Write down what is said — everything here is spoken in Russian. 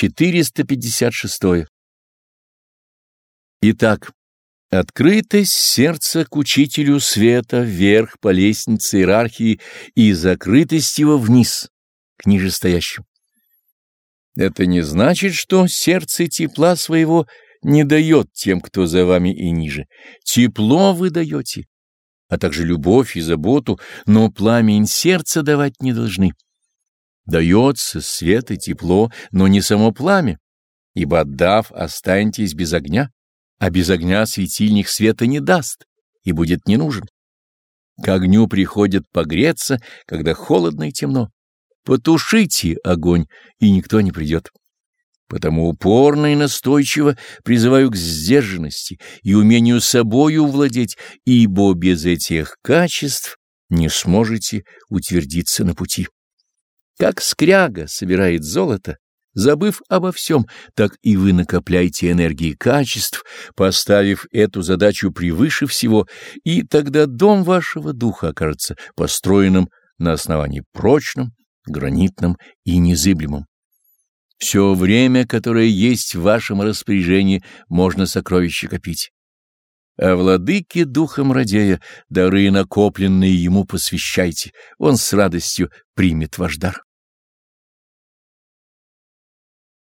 456. Итак, открытость сердца к учителю света вверх по лестнице иерархии и закрытость его вниз, к нижестоящим. Это не значит, что сердце тепла своего не дает тем, кто за вами и ниже. Тепло вы даете, а также любовь и заботу, но пламень сердца давать не должны. Дается свет и тепло, но не само пламя, ибо отдав, останетесь без огня, а без огня светильник света не даст и будет не нужен. К огню приходят погреться, когда холодно и темно. Потушите огонь, и никто не придет. Потому упорно и настойчиво призываю к сдержанности и умению собою владеть, ибо без этих качеств не сможете утвердиться на пути. Как скряга собирает золото, забыв обо всем, так и вы накопляете энергии качеств, поставив эту задачу превыше всего, и тогда дом вашего духа окажется построенным на основании прочном, гранитном и незыблемом. Все время, которое есть в вашем распоряжении, можно сокровища копить. А владыке духом радея, дары накопленные ему посвящайте, он с радостью примет ваш дар.